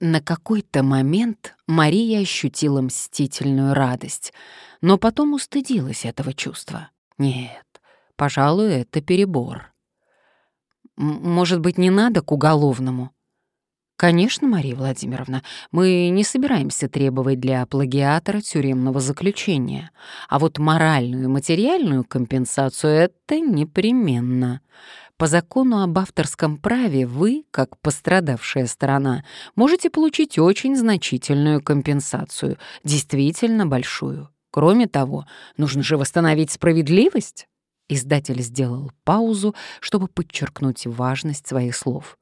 На какой-то момент Мария ощутила мстительную радость, но потом устыдилась этого чувства. Нет, пожалуй, это перебор. Может быть, не надо к уголовному? Конечно, Мария Владимировна, мы не собираемся требовать для плагиатора тюремного заключения, а вот моральную и материальную компенсацию — это непременно. По закону об авторском праве вы, как пострадавшая сторона, можете получить очень значительную компенсацию, действительно большую. Кроме того, нужно же восстановить справедливость. Издатель сделал паузу, чтобы подчеркнуть важность своих слов.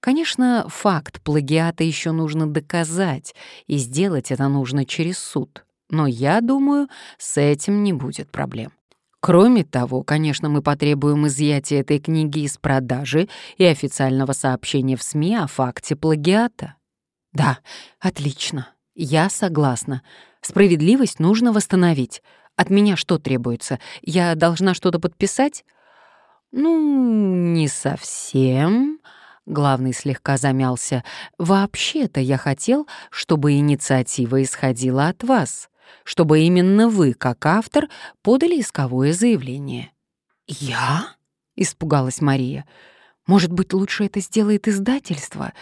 Конечно, факт плагиата еще нужно доказать, и сделать это нужно через суд. Но я думаю, с этим не будет проблем. Кроме того, конечно, мы потребуем изъятия этой книги из продажи и официального сообщения в СМИ о факте плагиата. Да, отлично. Я согласна. Справедливость нужно восстановить. От меня что требуется? Я должна что-то подписать? Ну, не совсем. Главный слегка замялся. Вообще-то я хотел, чтобы инициатива исходила от вас чтобы именно вы, как автор, подали исковое заявление». «Я?» — испугалась Мария. «Может быть, лучше это сделает издательство?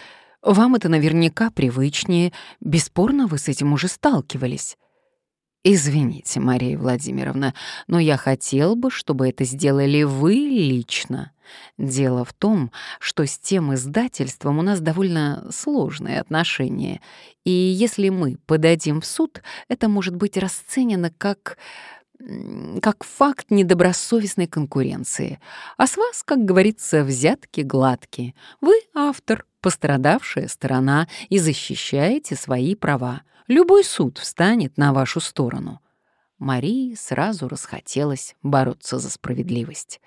Вам это наверняка привычнее. Бесспорно, вы с этим уже сталкивались». «Извините, Мария Владимировна, но я хотел бы, чтобы это сделали вы лично. Дело в том, что с тем издательством у нас довольно сложные отношения, и если мы подадим в суд, это может быть расценено как как факт недобросовестной конкуренции. А с вас, как говорится, взятки гладкие. Вы автор, пострадавшая сторона, и защищаете свои права. Любой суд встанет на вашу сторону. Марии сразу расхотелось бороться за справедливость.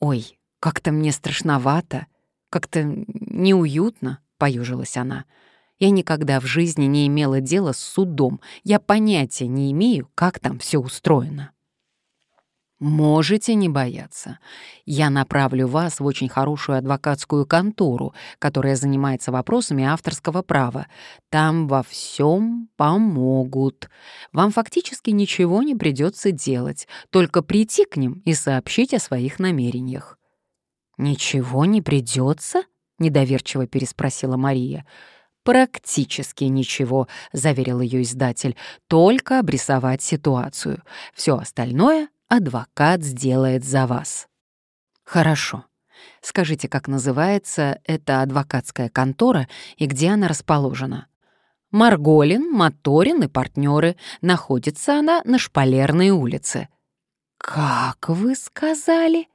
«Ой, как-то мне страшновато, как-то неуютно», — поюжилась она. «Я никогда в жизни не имела дела с судом. Я понятия не имею, как там все устроено». Можете не бояться. Я направлю вас в очень хорошую адвокатскую контору, которая занимается вопросами авторского права. Там во всем помогут. Вам фактически ничего не придется делать, только прийти к ним и сообщить о своих намерениях. «Ничего не придется?» — недоверчиво переспросила Мария. «Практически ничего», — заверил ее издатель, «только обрисовать ситуацию. Все остальное адвокат сделает за вас». «Хорошо. Скажите, как называется эта адвокатская контора и где она расположена?» «Марголин, Моторин и партнеры. Находится она на Шпалерной улице». «Как вы сказали?»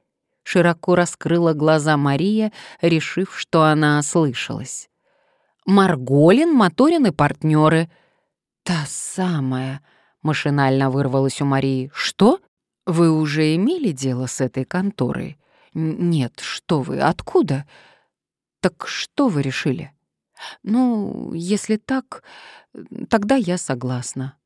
Широко раскрыла глаза Мария, решив, что она ослышалась. «Марголин, Моторин и партнеры». «Та самая», — машинально вырвалась у Марии. «Что? Вы уже имели дело с этой конторой?» «Нет, что вы, откуда?» «Так что вы решили?» «Ну, если так, тогда я согласна».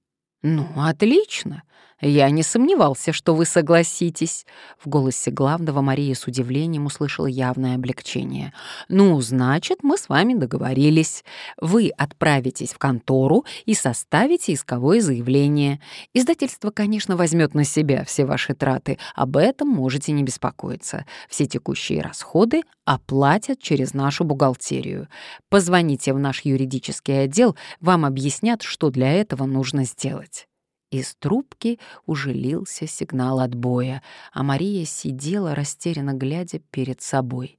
«Ну, отлично. Я не сомневался, что вы согласитесь». В голосе главного Мария с удивлением услышала явное облегчение. «Ну, значит, мы с вами договорились. Вы отправитесь в контору и составите исковое заявление. Издательство, конечно, возьмет на себя все ваши траты. Об этом можете не беспокоиться. Все текущие расходы оплатят через нашу бухгалтерию. Позвоните в наш юридический отдел, вам объяснят, что для этого нужно сделать». Из трубки уже лился сигнал отбоя, а Мария сидела, растерянно глядя перед собой.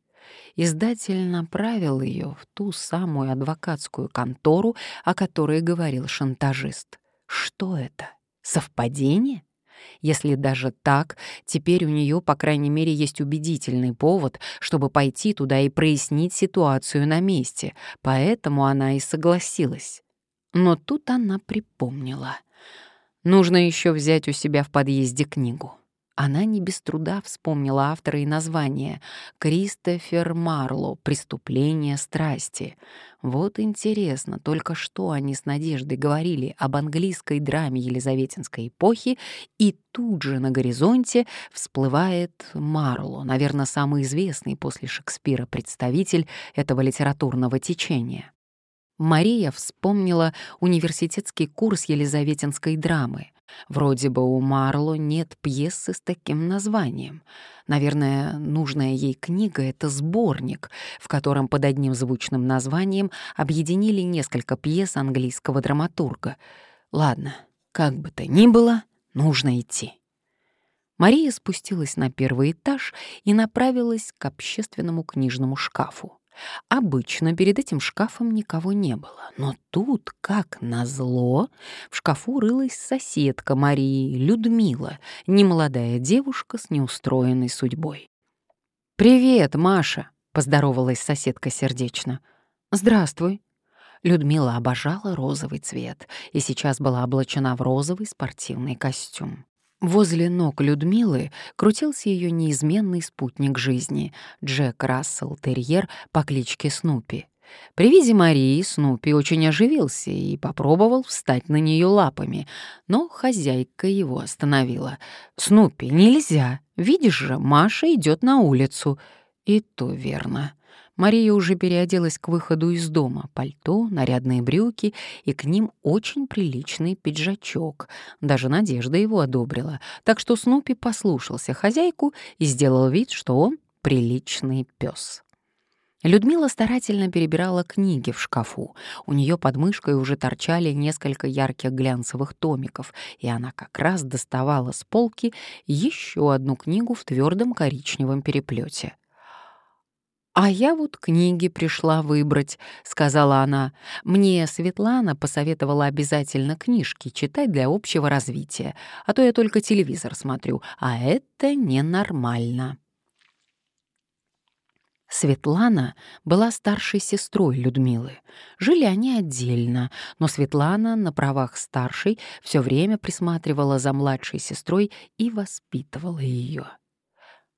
Издатель направил ее в ту самую адвокатскую контору, о которой говорил шантажист. Что это? Совпадение? Если даже так, теперь у нее, по крайней мере, есть убедительный повод, чтобы пойти туда и прояснить ситуацию на месте, поэтому она и согласилась. Но тут она припомнила — Нужно еще взять у себя в подъезде книгу. Она не без труда вспомнила автора и название «Кристофер Марло. Преступление страсти». Вот интересно, только что они с Надеждой говорили об английской драме Елизаветинской эпохи, и тут же на горизонте всплывает Марло, наверное, самый известный после Шекспира представитель этого литературного течения. Мария вспомнила университетский курс Елизаветинской драмы. Вроде бы у Марло нет пьесы с таким названием. Наверное, нужная ей книга — это сборник, в котором под одним звучным названием объединили несколько пьес английского драматурга. Ладно, как бы то ни было, нужно идти. Мария спустилась на первый этаж и направилась к общественному книжному шкафу. Обычно перед этим шкафом никого не было, но тут, как назло, в шкафу рылась соседка Марии, Людмила, немолодая девушка с неустроенной судьбой. «Привет, Маша!» — поздоровалась соседка сердечно. «Здравствуй!» Людмила обожала розовый цвет и сейчас была облачена в розовый спортивный костюм. Возле ног Людмилы крутился ее неизменный спутник жизни — Джек Рассел Терьер по кличке Снупи. При виде Марии Снупи очень оживился и попробовал встать на нее лапами, но хозяйка его остановила. «Снупи, нельзя! Видишь же, Маша идет на улицу!» И то верно. Мария уже переоделась к выходу из дома. Пальто, нарядные брюки и к ним очень приличный пиджачок. Даже Надежда его одобрила. Так что Снупи послушался хозяйку и сделал вид, что он приличный пес. Людмила старательно перебирала книги в шкафу. У нее под мышкой уже торчали несколько ярких глянцевых томиков, и она как раз доставала с полки еще одну книгу в твердом коричневом переплете. «А я вот книги пришла выбрать», — сказала она. «Мне Светлана посоветовала обязательно книжки читать для общего развития, а то я только телевизор смотрю, а это ненормально». Светлана была старшей сестрой Людмилы. Жили они отдельно, но Светлана на правах старшей все время присматривала за младшей сестрой и воспитывала ее.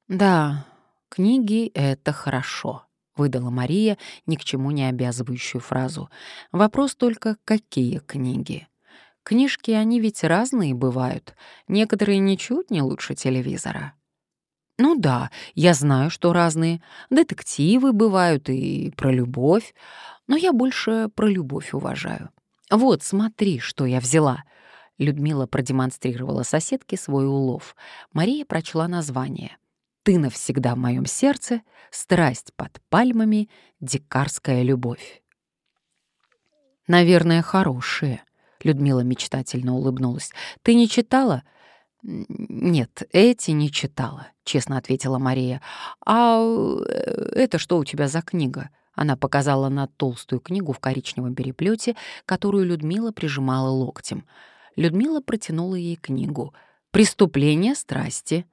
Да, «Книги — это хорошо», — выдала Мария ни к чему не обязывающую фразу. «Вопрос только, какие книги?» «Книжки, они ведь разные бывают. Некоторые ничуть не лучше телевизора». «Ну да, я знаю, что разные. Детективы бывают и про любовь. Но я больше про любовь уважаю. Вот, смотри, что я взяла». Людмила продемонстрировала соседке свой улов. Мария прочла название. Ты навсегда в моем сердце, страсть под пальмами, дикарская любовь. Наверное, хорошие. Людмила мечтательно улыбнулась. Ты не читала? Нет, эти не читала, честно ответила Мария. А э, это что у тебя за книга? Она показала на толстую книгу в коричневом переплете, которую Людмила прижимала локтем. Людмила протянула ей книгу «Преступление страсти»,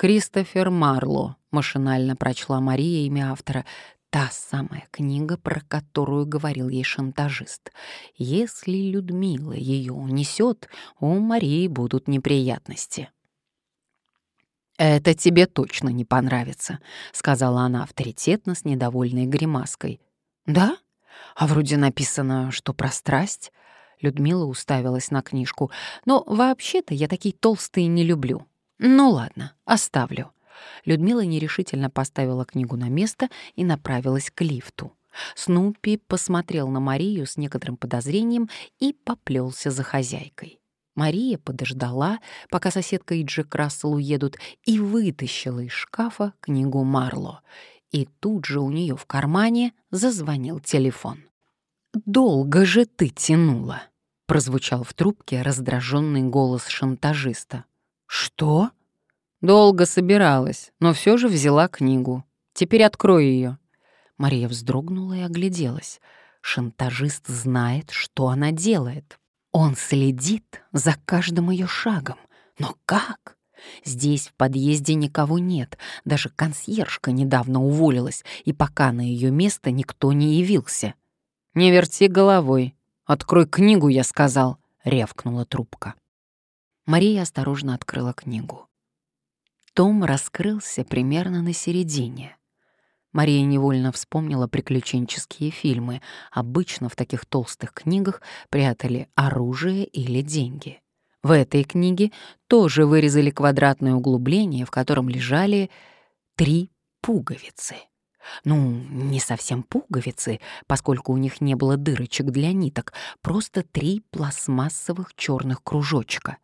«Кристофер Марло», — машинально прочла Мария имя автора, та самая книга, про которую говорил ей шантажист. Если Людмила ее унесет, у Марии будут неприятности. «Это тебе точно не понравится», — сказала она авторитетно с недовольной гримаской. «Да? А вроде написано, что про страсть». Людмила уставилась на книжку. «Но вообще-то я такие толстые не люблю. «Ну ладно, оставлю». Людмила нерешительно поставила книгу на место и направилась к лифту. Снупи посмотрел на Марию с некоторым подозрением и поплелся за хозяйкой. Мария подождала, пока соседка и Джек Рассел уедут, и вытащила из шкафа книгу Марло. И тут же у нее в кармане зазвонил телефон. «Долго же ты тянула!» — прозвучал в трубке раздраженный голос шантажиста. «Что?» «Долго собиралась, но все же взяла книгу. Теперь открой ее». Мария вздрогнула и огляделась. Шантажист знает, что она делает. Он следит за каждым ее шагом. Но как? Здесь в подъезде никого нет, даже консьержка недавно уволилась, и пока на ее место никто не явился. «Не верти головой. Открой книгу, я сказал», — рявкнула трубка. Мария осторожно открыла книгу. Том раскрылся примерно на середине. Мария невольно вспомнила приключенческие фильмы. Обычно в таких толстых книгах прятали оружие или деньги. В этой книге тоже вырезали квадратное углубление, в котором лежали три пуговицы. Ну, не совсем пуговицы, поскольку у них не было дырочек для ниток, просто три пластмассовых черных кружочка.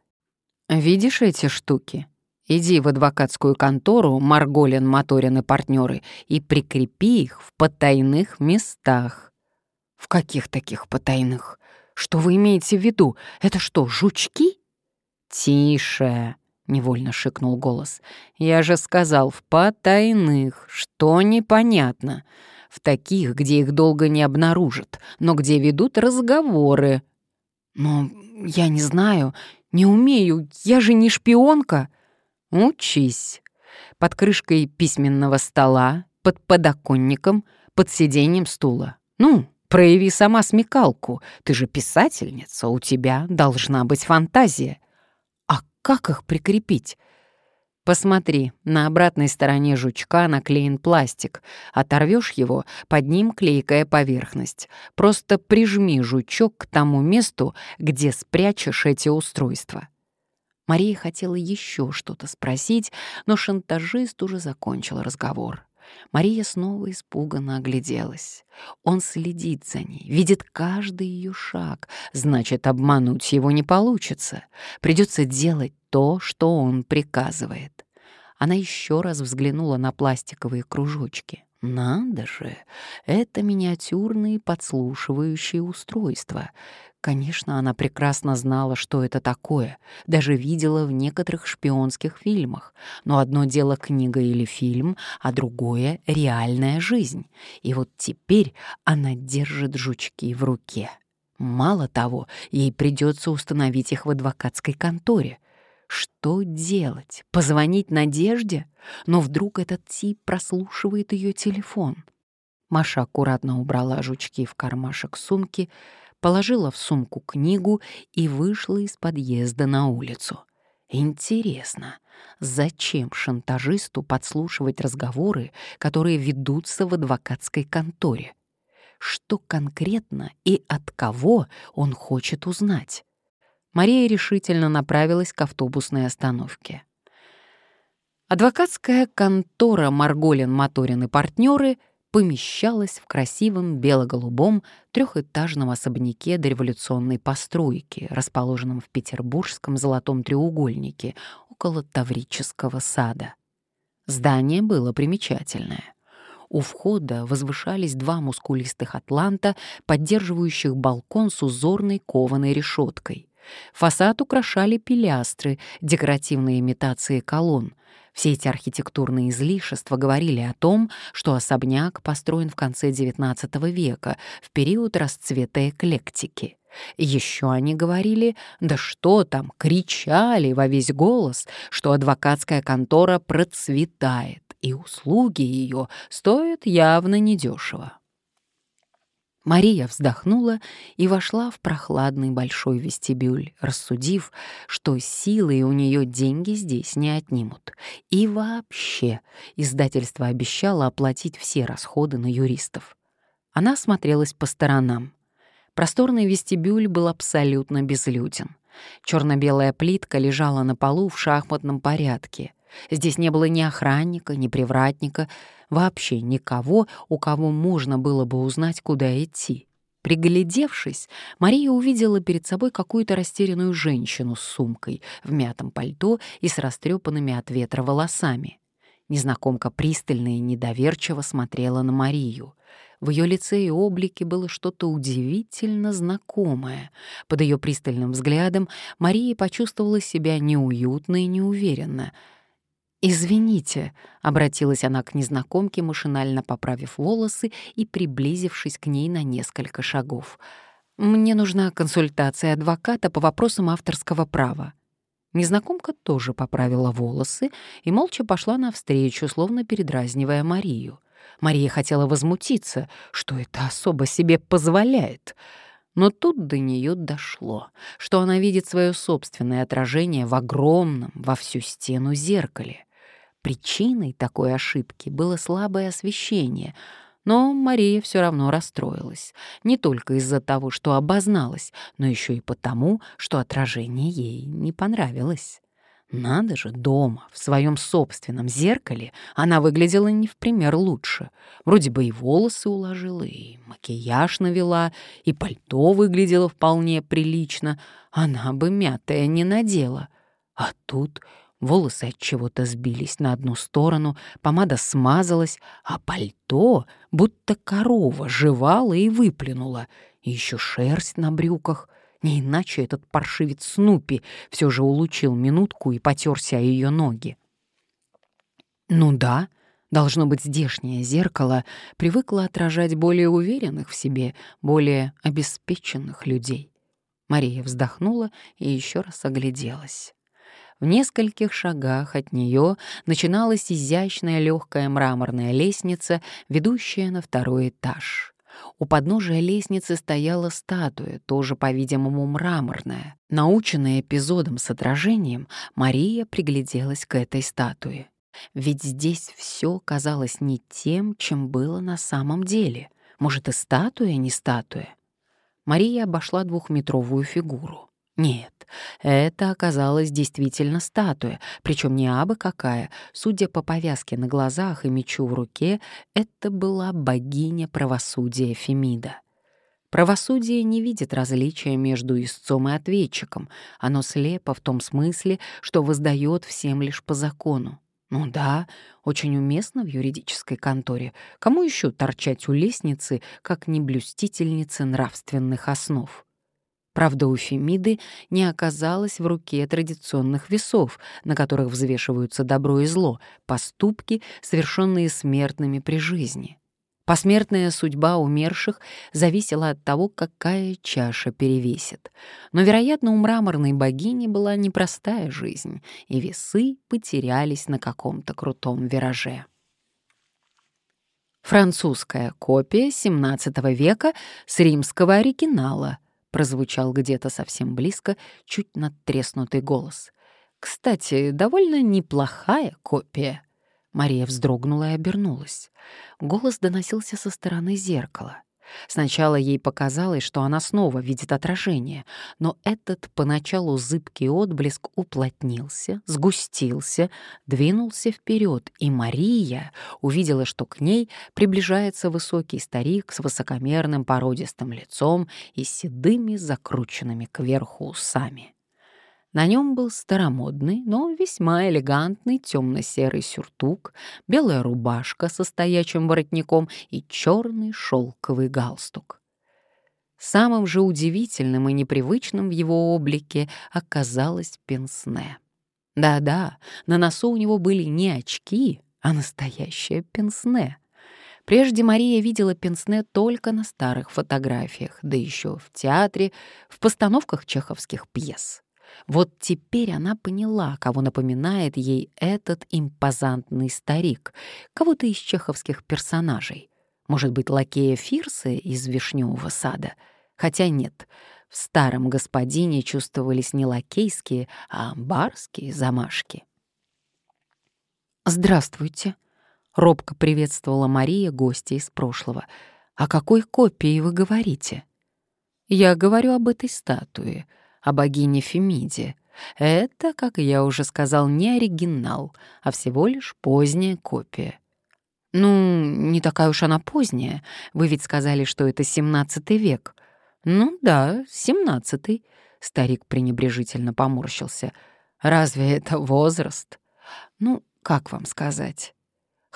«Видишь эти штуки? Иди в адвокатскую контору Марголин, Моторин и партнеры и прикрепи их в потайных местах». «В каких таких потайных? Что вы имеете в виду? Это что, жучки?» «Тише!» — невольно шикнул голос. «Я же сказал, в потайных, что непонятно. В таких, где их долго не обнаружат, но где ведут разговоры». «Но я не знаю, не умею, я же не шпионка». «Учись. Под крышкой письменного стола, под подоконником, под сиденьем стула. Ну, прояви сама смекалку. Ты же писательница, у тебя должна быть фантазия». Как их прикрепить? Посмотри, на обратной стороне жучка наклеен пластик. Оторвешь его, под ним клейкая поверхность. Просто прижми жучок к тому месту, где спрячешь эти устройства. Мария хотела еще что-то спросить, но шантажист уже закончил разговор. Мария снова испуганно огляделась. Он следит за ней, видит каждый ее шаг, значит, обмануть его не получится. Придется делать то, что он приказывает. Она еще раз взглянула на пластиковые кружочки. Надо же, это миниатюрные подслушивающие устройства. Конечно, она прекрасно знала, что это такое, даже видела в некоторых шпионских фильмах. Но одно дело книга или фильм, а другое — реальная жизнь. И вот теперь она держит жучки в руке. Мало того, ей придется установить их в адвокатской конторе. Что делать? Позвонить Надежде? Но вдруг этот тип прослушивает ее телефон. Маша аккуратно убрала жучки в кармашек сумки, положила в сумку книгу и вышла из подъезда на улицу. Интересно, зачем шантажисту подслушивать разговоры, которые ведутся в адвокатской конторе? Что конкретно и от кого он хочет узнать? Мария решительно направилась к автобусной остановке. Адвокатская контора «Марголин, Моторин и партнеры» помещалась в красивом бело-голубом трехэтажном особняке дореволюционной постройки, расположенном в петербургском золотом треугольнике около Таврического сада. Здание было примечательное. У входа возвышались два мускулистых атланта, поддерживающих балкон с узорной кованой решеткой. Фасад украшали пилястры, декоративные имитации колонн, все эти архитектурные излишества говорили о том, что особняк построен в конце XIX века, в период расцвета эклектики. Еще они говорили, да что там, кричали во весь голос, что адвокатская контора процветает, и услуги ее стоят явно недешево. Мария вздохнула и вошла в прохладный большой вестибюль, рассудив, что силы у нее деньги здесь не отнимут. И вообще, издательство обещало оплатить все расходы на юристов. Она смотрелась по сторонам. Просторный вестибюль был абсолютно безлюден. Черно-белая плитка лежала на полу в шахматном порядке. Здесь не было ни охранника, ни привратника, вообще никого, у кого можно было бы узнать, куда идти. Приглядевшись, Мария увидела перед собой какую-то растерянную женщину с сумкой, в мятом пальто и с растрепанными от ветра волосами. Незнакомка пристально и недоверчиво смотрела на Марию. В ее лице и облике было что-то удивительно знакомое. Под ее пристальным взглядом Мария почувствовала себя неуютно и неуверенно — «Извините», — обратилась она к незнакомке, машинально поправив волосы и приблизившись к ней на несколько шагов. «Мне нужна консультация адвоката по вопросам авторского права». Незнакомка тоже поправила волосы и молча пошла навстречу, словно передразнивая Марию. Мария хотела возмутиться, что это особо себе позволяет. Но тут до нее дошло, что она видит свое собственное отражение в огромном, во всю стену зеркале. Причиной такой ошибки было слабое освещение, но Мария все равно расстроилась. Не только из-за того, что обозналась, но еще и потому, что отражение ей не понравилось. Надо же, дома, в своем собственном зеркале, она выглядела не в пример лучше. Вроде бы и волосы уложила, и макияж навела, и пальто выглядело вполне прилично. Она бы мятая не надела. А тут волосы от чего-то сбились на одну сторону, помада смазалась, а пальто будто корова жевала и выплюнула, и еще шерсть на брюках. Не иначе этот паршивец Снупи все же улучил минутку и потерся о ее ноги. Ну да, должно быть, здешнее зеркало привыкло отражать более уверенных в себе, более обеспеченных людей. Мария вздохнула и еще раз огляделась. В нескольких шагах от нее начиналась изящная легкая мраморная лестница, ведущая на второй этаж. У подножия лестницы стояла статуя, тоже, по-видимому, мраморная. Наученная эпизодом с отражением, Мария пригляделась к этой статуе. Ведь здесь все казалось не тем, чем было на самом деле. Может, и статуя не статуя? Мария обошла двухметровую фигуру. Нет, это оказалась действительно статуя, причем не абы какая. Судя по повязке на глазах и мечу в руке, это была богиня правосудия Фемида. Правосудие не видит различия между истцом и ответчиком. Оно слепо в том смысле, что воздает всем лишь по закону. Ну да, очень уместно в юридической конторе. Кому еще торчать у лестницы, как не блюстительницы нравственных основ? Правда, у Фемиды не оказалось в руке традиционных весов, на которых взвешиваются добро и зло, поступки, совершенные смертными при жизни. Посмертная судьба умерших зависела от того, какая чаша перевесит. Но, вероятно, у мраморной богини была непростая жизнь, и весы потерялись на каком-то крутом вираже. Французская копия XVII века с римского оригинала — прозвучал где-то совсем близко чуть надтреснутый голос. «Кстати, довольно неплохая копия». Мария вздрогнула и обернулась. Голос доносился со стороны зеркала. Сначала ей показалось, что она снова видит отражение, но этот поначалу зыбкий отблеск уплотнился, сгустился, двинулся вперед, и Мария увидела, что к ней приближается высокий старик с высокомерным породистым лицом и седыми закрученными кверху усами. На нем был старомодный, но весьма элегантный темно-серый сюртук, белая рубашка со стоячим воротником и черный шелковый галстук. Самым же удивительным и непривычным в его облике оказалось пенсне. Да-да, на носу у него были не очки, а настоящее пенсне. Прежде Мария видела пенсне только на старых фотографиях, да еще в театре, в постановках чеховских пьес. Вот теперь она поняла, кого напоминает ей этот импозантный старик, кого-то из чеховских персонажей. Может быть, лакея Фирсы из «Вишневого сада»? Хотя нет, в старом господине чувствовались не лакейские, а барские замашки. «Здравствуйте», — робко приветствовала Мария гостя из прошлого. «О какой копии вы говорите?» «Я говорю об этой статуе», о богине Фемиде. Это, как я уже сказал, не оригинал, а всего лишь поздняя копия. Ну, не такая уж она поздняя. Вы ведь сказали, что это 17 век. Ну да, 17 Старик пренебрежительно поморщился. Разве это возраст? Ну, как вам сказать?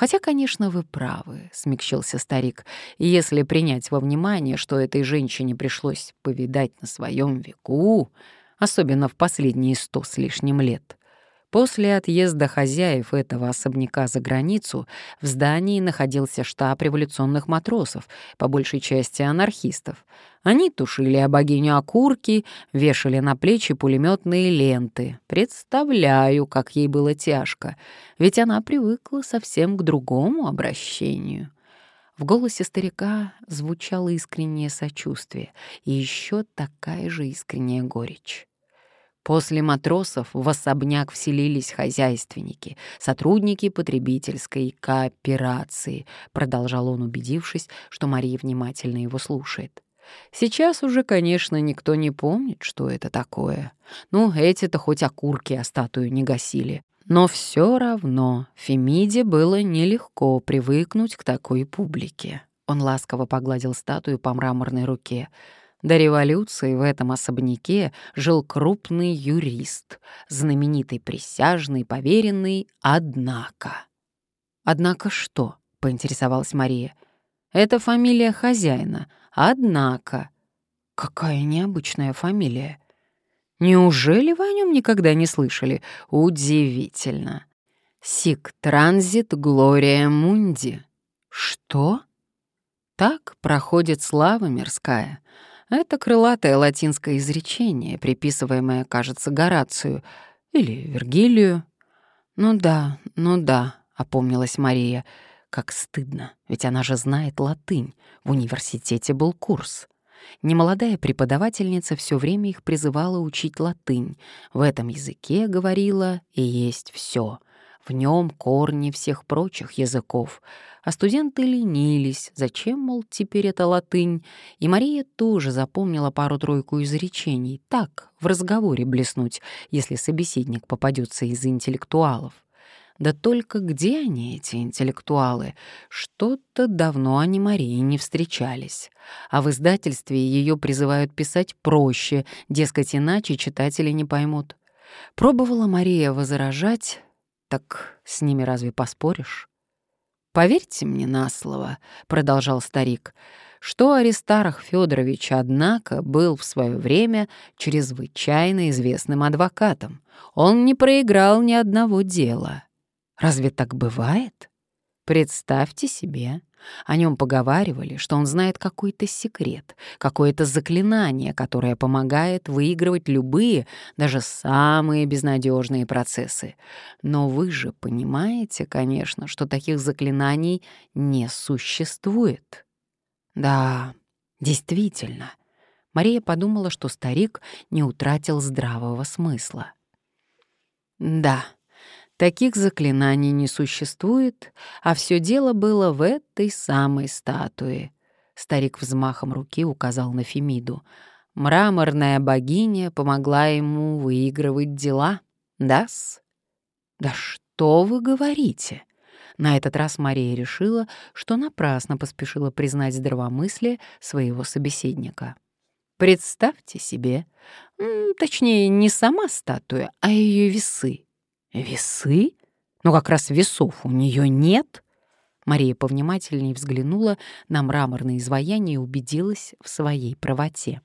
Хотя, конечно, вы правы, смягчился старик, если принять во внимание, что этой женщине пришлось повидать на своем веку, особенно в последние сто с лишним лет. После отъезда хозяев этого особняка за границу в здании находился штаб революционных матросов, по большей части анархистов. Они тушили о богиню окурки, вешали на плечи пулеметные ленты. Представляю, как ей было тяжко, ведь она привыкла совсем к другому обращению. В голосе старика звучало искреннее сочувствие и еще такая же искренняя горечь. После матросов в особняк вселились хозяйственники, сотрудники потребительской кооперации, продолжал он, убедившись, что Мария внимательно его слушает. Сейчас уже, конечно, никто не помнит, что это такое. Ну, эти-то хоть окурки о статую не гасили. Но все равно Фемиде было нелегко привыкнуть к такой публике. Он ласково погладил статую по мраморной руке. До революции в этом особняке жил крупный юрист, знаменитый присяжный, поверенный, однако. «Однако что?» — поинтересовалась Мария. «Это фамилия хозяина. Однако». «Какая необычная фамилия. Неужели вы о нем никогда не слышали? Удивительно. Сик транзит Глория Мунди. Что? Так проходит слава мирская. Это крылатое латинское изречение, приписываемое, кажется, Горацию или Вергилию. Ну да, ну да, опомнилась Мария. Как стыдно, ведь она же знает латынь. В университете был курс. Немолодая преподавательница все время их призывала учить латынь. В этом языке, говорила, и есть все. В нем корни всех прочих языков. А студенты ленились. Зачем, мол, теперь это латынь? И Мария тоже запомнила пару-тройку изречений. Так, в разговоре блеснуть, если собеседник попадется из интеллектуалов. Да только где они, эти интеллектуалы? Что-то давно они Марии не встречались. А в издательстве ее призывают писать проще, дескать, иначе читатели не поймут. Пробовала Мария возражать, так с ними разве поспоришь? «Поверьте мне на слово», — продолжал старик, что Аристарх Федорович, однако, был в свое время чрезвычайно известным адвокатом. Он не проиграл ни одного дела. Разве так бывает? Представьте себе, о нем поговаривали, что он знает какой-то секрет, какое-то заклинание, которое помогает выигрывать любые, даже самые безнадежные процессы. Но вы же понимаете, конечно, что таких заклинаний не существует. Да, действительно. Мария подумала, что старик не утратил здравого смысла. Да, Таких заклинаний не существует, а все дело было в этой самой статуе. Старик взмахом руки указал на Фемиду. Мраморная богиня помогла ему выигрывать дела. Да-с? Да что вы говорите? На этот раз Мария решила, что напрасно поспешила признать здравомыслие своего собеседника. Представьте себе, точнее, не сама статуя, а ее весы. «Весы? Но как раз весов у нее нет». Мария повнимательнее взглянула на мраморное изваяние и убедилась в своей правоте.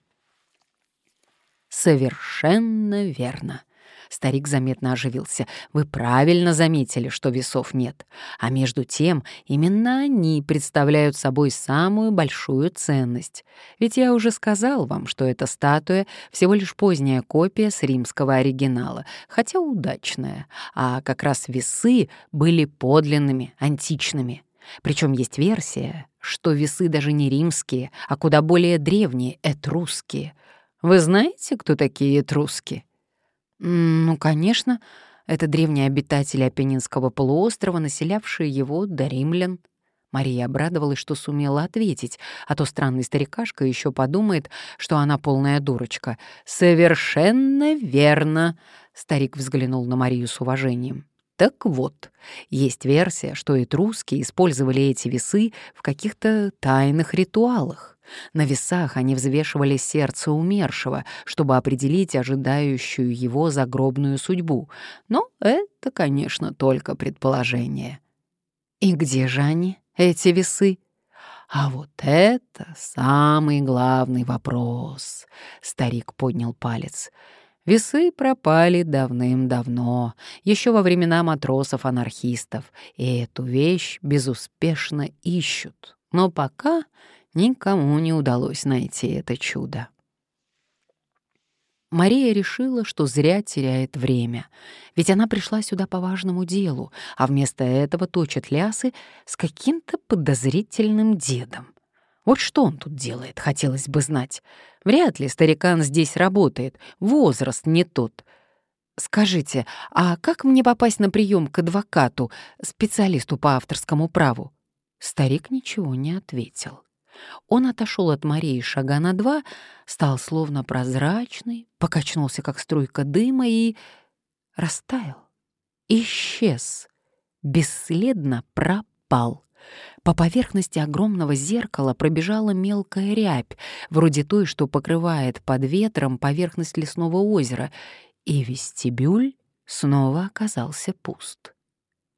«Совершенно верно. Старик заметно оживился. «Вы правильно заметили, что весов нет. А между тем, именно они представляют собой самую большую ценность. Ведь я уже сказал вам, что эта статуя всего лишь поздняя копия с римского оригинала, хотя удачная. А как раз весы были подлинными, античными. Причем есть версия, что весы даже не римские, а куда более древние, этрусские. Вы знаете, кто такие этруски? Ну, конечно, это древние обитатели Апеннинского полуострова, населявшие его до римлян. Мария обрадовалась, что сумела ответить, а то странный старикашка еще подумает, что она полная дурочка. «Совершенно верно!» — старик взглянул на Марию с уважением. Так вот, есть версия, что этруски использовали эти весы в каких-то тайных ритуалах. На весах они взвешивали сердце умершего, чтобы определить ожидающую его загробную судьбу. Но это, конечно, только предположение. И где же они, эти весы? А вот это самый главный вопрос. Старик поднял палец. Весы пропали давным-давно, еще во времена матросов-анархистов, и эту вещь безуспешно ищут. Но пока Никому не удалось найти это чудо. Мария решила, что зря теряет время, ведь она пришла сюда по важному делу, а вместо этого точит лясы с каким-то подозрительным дедом. Вот что он тут делает, хотелось бы знать. Вряд ли старикан здесь работает, возраст не тот. Скажите, а как мне попасть на прием к адвокату, специалисту по авторскому праву? Старик ничего не ответил. Он отошел от Марии шага на два, стал словно прозрачный, покачнулся, как струйка дыма, и растаял. Исчез, бесследно пропал. По поверхности огромного зеркала пробежала мелкая рябь, вроде той, что покрывает под ветром поверхность лесного озера, и вестибюль снова оказался пуст.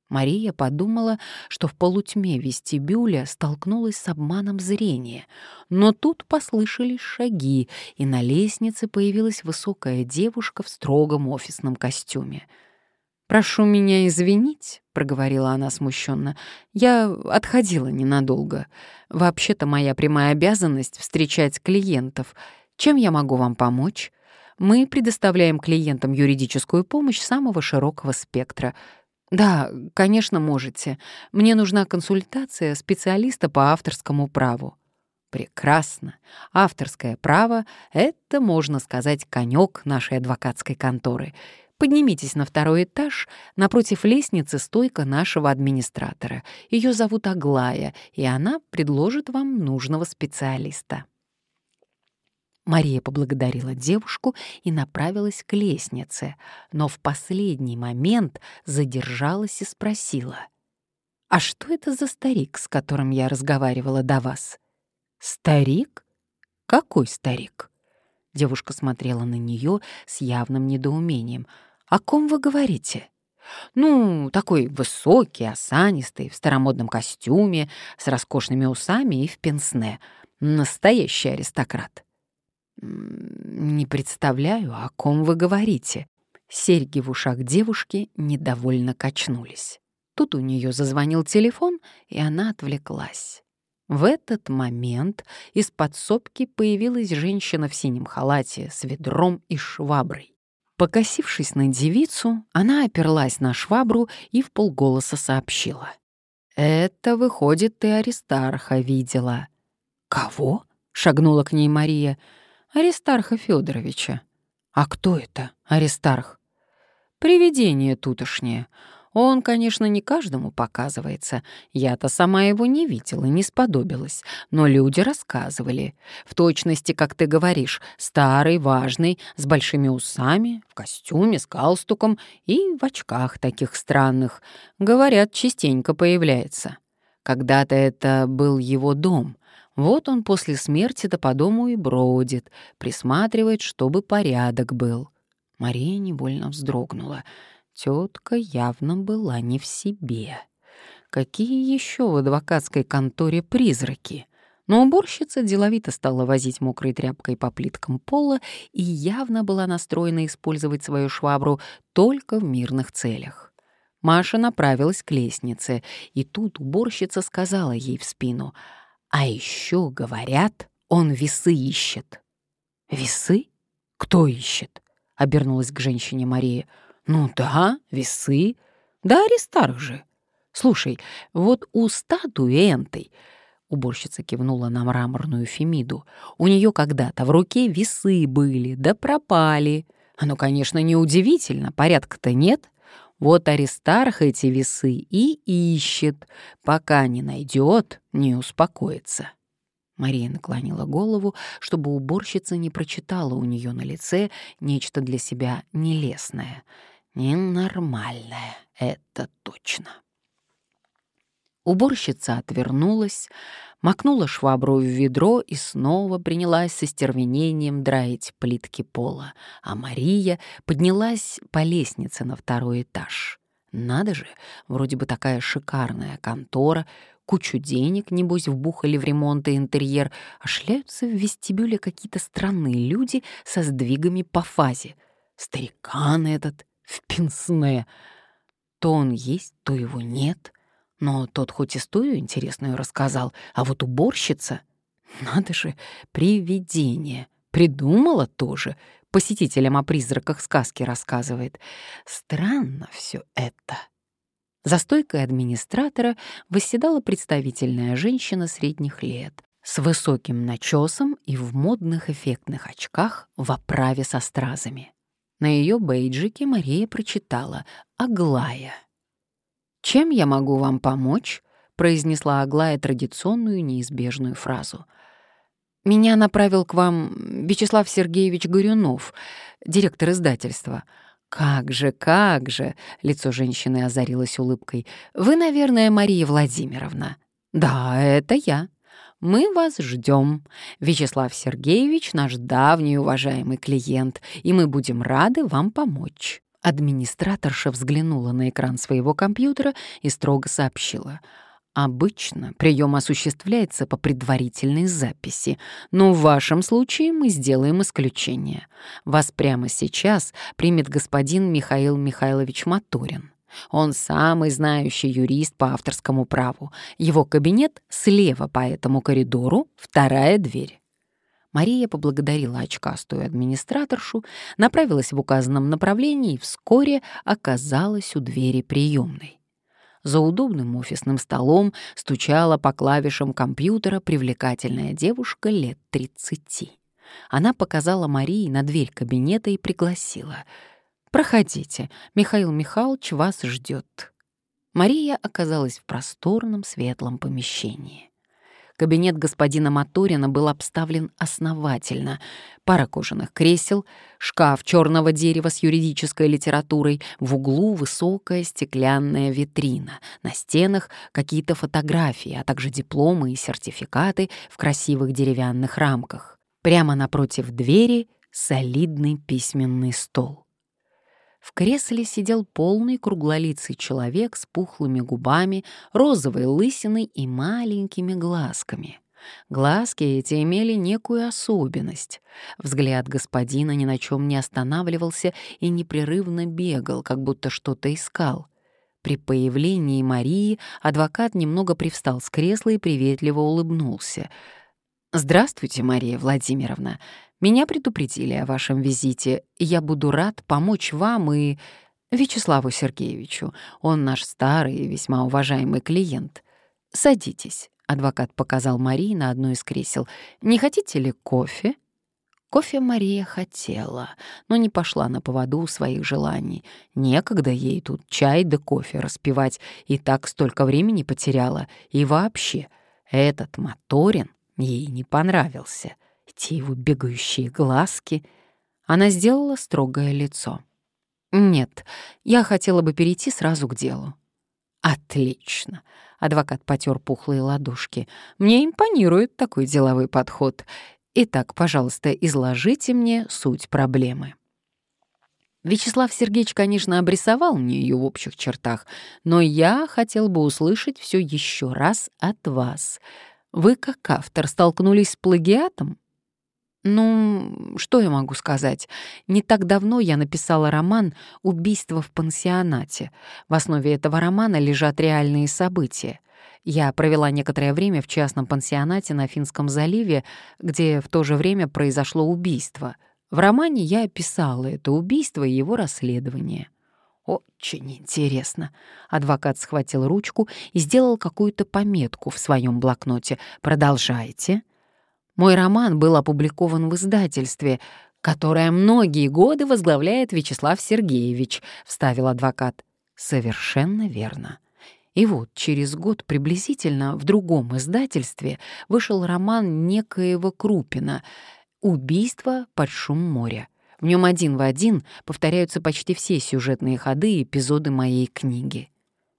Мария подумала, что в полутьме вестибюля столкнулась с обманом зрения, но тут послышались шаги, и на лестнице появилась высокая девушка в строгом офисном костюме. «Прошу меня извинить», — проговорила она смущенно, — «я отходила ненадолго. Вообще-то моя прямая обязанность — встречать клиентов. Чем я могу вам помочь?» Мы предоставляем клиентам юридическую помощь самого широкого спектра — «Да, конечно, можете. Мне нужна консультация специалиста по авторскому праву». «Прекрасно. Авторское право — это, можно сказать, конек нашей адвокатской конторы. Поднимитесь на второй этаж, напротив лестницы стойка нашего администратора. Ее зовут Аглая, и она предложит вам нужного специалиста». Мария поблагодарила девушку и направилась к лестнице, но в последний момент задержалась и спросила. «А что это за старик, с которым я разговаривала до вас?» «Старик? Какой старик?» Девушка смотрела на нее с явным недоумением. «О ком вы говорите?» «Ну, такой высокий, осанистый, в старомодном костюме, с роскошными усами и в пенсне. Настоящий аристократ». «Не представляю, о ком вы говорите». Серьги в ушах девушки недовольно качнулись. Тут у нее зазвонил телефон, и она отвлеклась. В этот момент из подсобки появилась женщина в синем халате с ведром и шваброй. Покосившись на девицу, она оперлась на швабру и в полголоса сообщила. «Это, выходит, ты Аристарха видела». «Кого?» — шагнула к ней Мария. Аристарха Федоровича. А кто это, Аристарх? Привидение тутошнее. Он, конечно, не каждому показывается. Я-то сама его не видела, не сподобилась. Но люди рассказывали. В точности, как ты говоришь, старый, важный, с большими усами, в костюме, с галстуком и в очках таких странных. Говорят, частенько появляется. Когда-то это был его дом — вот он после смерти-то по дому и бродит, присматривает, чтобы порядок был. Мария невольно вздрогнула. Тетка явно была не в себе. Какие еще в адвокатской конторе призраки? Но уборщица деловито стала возить мокрой тряпкой по плиткам пола и явно была настроена использовать свою швабру только в мирных целях. Маша направилась к лестнице, и тут уборщица сказала ей в спину — а еще, говорят, он весы ищет. Весы? Кто ищет? Обернулась к женщине Мария. Ну да, весы. Да Аристарх же. Слушай, вот у статуи энтой Уборщица кивнула на мраморную Фемиду. У нее когда-то в руке весы были, да пропали. Оно, конечно, неудивительно, порядка-то нет. Вот Аристарх эти весы и ищет, пока не найдет, не успокоится. Мария наклонила голову, чтобы уборщица не прочитала у нее на лице нечто для себя нелестное. Ненормальное, это точно. Уборщица отвернулась, макнула швабру в ведро и снова принялась со стервенением драить плитки пола, а Мария поднялась по лестнице на второй этаж. Надо же, вроде бы такая шикарная контора, кучу денег, небось, вбухали в ремонт и интерьер, а шляются в вестибюле какие-то странные люди со сдвигами по фазе. Старикан этот в пенсне. То он есть, то его нет. Но тот хоть историю интересную рассказал, а вот уборщица... Надо же, привидение. Придумала тоже. Посетителям о призраках сказки рассказывает. Странно все это. За стойкой администратора восседала представительная женщина средних лет с высоким начесом и в модных эффектных очках в оправе со стразами. На ее бейджике Мария прочитала «Аглая». «Чем я могу вам помочь?» — произнесла Аглая традиционную неизбежную фразу. «Меня направил к вам Вячеслав Сергеевич Горюнов, директор издательства». «Как же, как же!» — лицо женщины озарилось улыбкой. «Вы, наверное, Мария Владимировна?» «Да, это я. Мы вас ждем. Вячеслав Сергеевич — наш давний уважаемый клиент, и мы будем рады вам помочь». Администраторша взглянула на экран своего компьютера и строго сообщила. «Обычно прием осуществляется по предварительной записи, но в вашем случае мы сделаем исключение. Вас прямо сейчас примет господин Михаил Михайлович Моторин. Он самый знающий юрист по авторскому праву. Его кабинет слева по этому коридору, вторая дверь. Мария поблагодарила очкастую администраторшу, направилась в указанном направлении и вскоре оказалась у двери приемной. За удобным офисным столом стучала по клавишам компьютера привлекательная девушка лет 30. Она показала Марии на дверь кабинета и пригласила. «Проходите, Михаил Михайлович вас ждет». Мария оказалась в просторном светлом помещении. Кабинет господина Моторина был обставлен основательно. Пара кожаных кресел, шкаф черного дерева с юридической литературой, в углу высокая стеклянная витрина, на стенах какие-то фотографии, а также дипломы и сертификаты в красивых деревянных рамках. Прямо напротив двери солидный письменный стол. В кресле сидел полный круглолицый человек с пухлыми губами, розовой лысиной и маленькими глазками. Глазки эти имели некую особенность. Взгляд господина ни на чем не останавливался и непрерывно бегал, как будто что-то искал. При появлении Марии адвокат немного привстал с кресла и приветливо улыбнулся. «Здравствуйте, Мария Владимировна. Меня предупредили о вашем визите, я буду рад помочь вам и Вячеславу Сергеевичу. Он наш старый и весьма уважаемый клиент. Садитесь. Адвокат показал Марии на одно из кресел. «Не хотите ли кофе?» Кофе Мария хотела, но не пошла на поводу у своих желаний. Некогда ей тут чай да кофе распивать, и так столько времени потеряла. И вообще, этот Моторин ей не понравился эти его бегающие глазки. Она сделала строгое лицо. «Нет, я хотела бы перейти сразу к делу». «Отлично!» — адвокат потер пухлые ладошки. «Мне импонирует такой деловой подход. Итак, пожалуйста, изложите мне суть проблемы». Вячеслав Сергеевич, конечно, обрисовал мне ее в общих чертах, но я хотел бы услышать все еще раз от вас. Вы, как автор, столкнулись с плагиатом? Ну, что я могу сказать? Не так давно я написала роман «Убийство в пансионате». В основе этого романа лежат реальные события. Я провела некоторое время в частном пансионате на Финском заливе, где в то же время произошло убийство. В романе я описала это убийство и его расследование. Очень интересно. Адвокат схватил ручку и сделал какую-то пометку в своем блокноте. Продолжайте. Мой роман был опубликован в издательстве, которое многие годы возглавляет Вячеслав Сергеевич», — вставил адвокат. «Совершенно верно». И вот через год приблизительно в другом издательстве вышел роман некоего Крупина «Убийство под шум моря». В нем один в один повторяются почти все сюжетные ходы и эпизоды моей книги.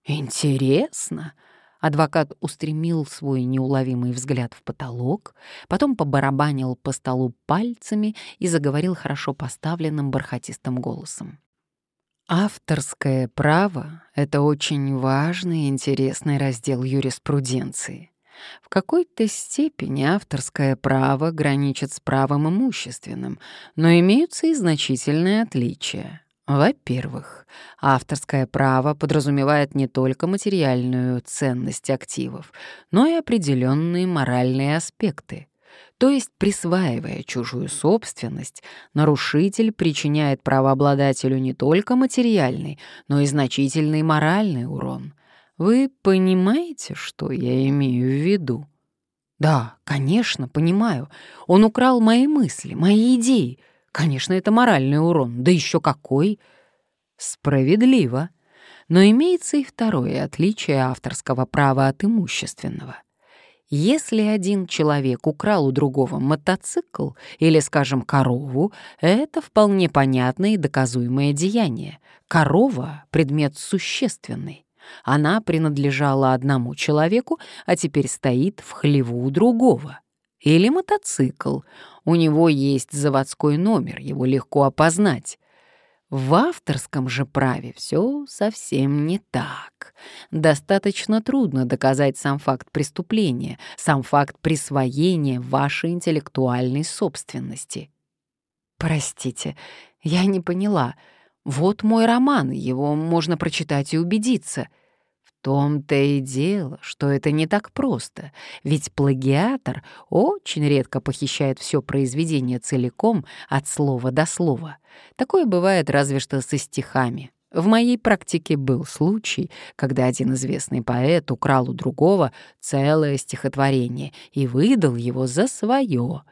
«Интересно», Адвокат устремил свой неуловимый взгляд в потолок, потом побарабанил по столу пальцами и заговорил хорошо поставленным бархатистым голосом. Авторское право — это очень важный и интересный раздел юриспруденции. В какой-то степени авторское право граничит с правом имущественным, но имеются и значительные отличия. Во-первых, авторское право подразумевает не только материальную ценность активов, но и определенные моральные аспекты. То есть, присваивая чужую собственность, нарушитель причиняет правообладателю не только материальный, но и значительный моральный урон. Вы понимаете, что я имею в виду? Да, конечно, понимаю. Он украл мои мысли, мои идеи, Конечно, это моральный урон, да еще какой! Справедливо. Но имеется и второе отличие авторского права от имущественного. Если один человек украл у другого мотоцикл или, скажем, корову, это вполне понятное и доказуемое деяние. Корова — предмет существенный. Она принадлежала одному человеку, а теперь стоит в хлеву другого. Или мотоцикл. У него есть заводской номер, его легко опознать. В авторском же праве все совсем не так. Достаточно трудно доказать сам факт преступления, сам факт присвоения вашей интеллектуальной собственности. Простите, я не поняла. Вот мой роман, его можно прочитать и убедиться — том-то и дело, что это не так просто, ведь плагиатор очень редко похищает все произведение целиком от слова до слова. Такое бывает разве что со стихами. В моей практике был случай, когда один известный поэт украл у другого целое стихотворение и выдал его за свое.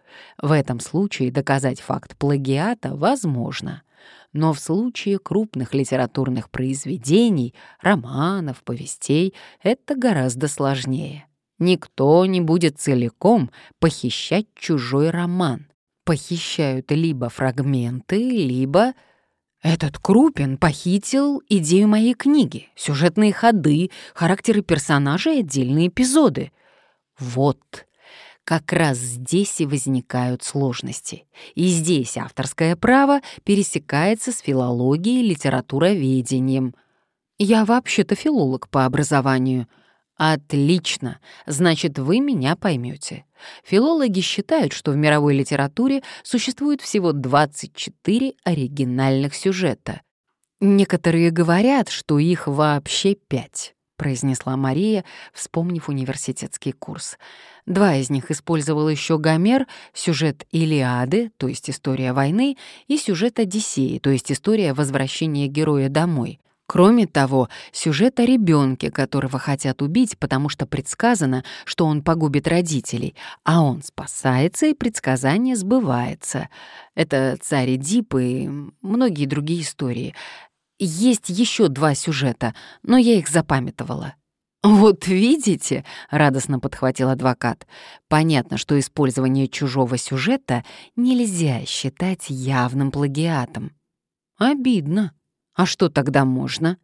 В этом случае доказать факт плагиата возможно. Но в случае крупных литературных произведений, романов, повестей, это гораздо сложнее. Никто не будет целиком похищать чужой роман. Похищают либо фрагменты, либо... Этот Крупин похитил идею моей книги, сюжетные ходы, характеры персонажей и отдельные эпизоды. Вот как раз здесь и возникают сложности. И здесь авторское право пересекается с филологией и литературоведением. Я вообще-то филолог по образованию. Отлично, значит, вы меня поймете. Филологи считают, что в мировой литературе существует всего 24 оригинальных сюжета. Некоторые говорят, что их вообще пять. — произнесла Мария, вспомнив университетский курс. Два из них использовал еще Гомер, сюжет «Илиады», то есть история войны, и сюжет «Одиссеи», то есть история возвращения героя домой. Кроме того, сюжет о ребенке, которого хотят убить, потому что предсказано, что он погубит родителей, а он спасается, и предсказание сбывается. Это «Царь Эдип» и многие другие истории — есть еще два сюжета, но я их запамятовала». «Вот видите», — радостно подхватил адвокат, «понятно, что использование чужого сюжета нельзя считать явным плагиатом». «Обидно. А что тогда можно?»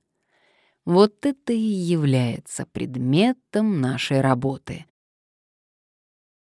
Вот это и является предметом нашей работы.